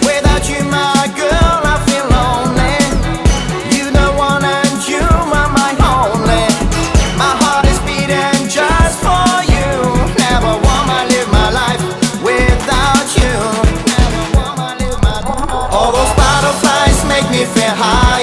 Without you my girl I feel lonely. You the one and you are my only. My heart is beating just for you. Never live my life without you. All those butterflies make me feel high.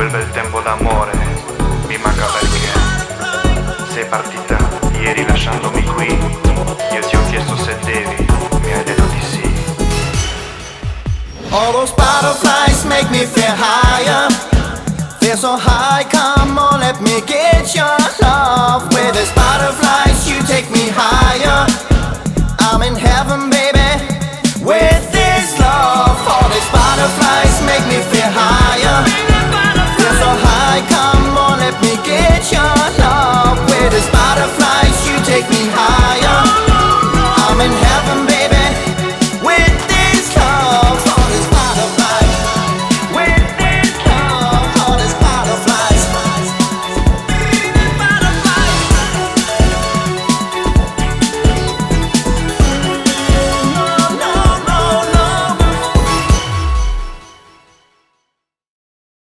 quel bel tempo d'amore mi manca perché sei partita ieri lasciandomi qui. Io ti ho chiesto se devi, mi hai detto di sì. All those butterflies make me feel higher. Feel so high, come on, let me get your love with it.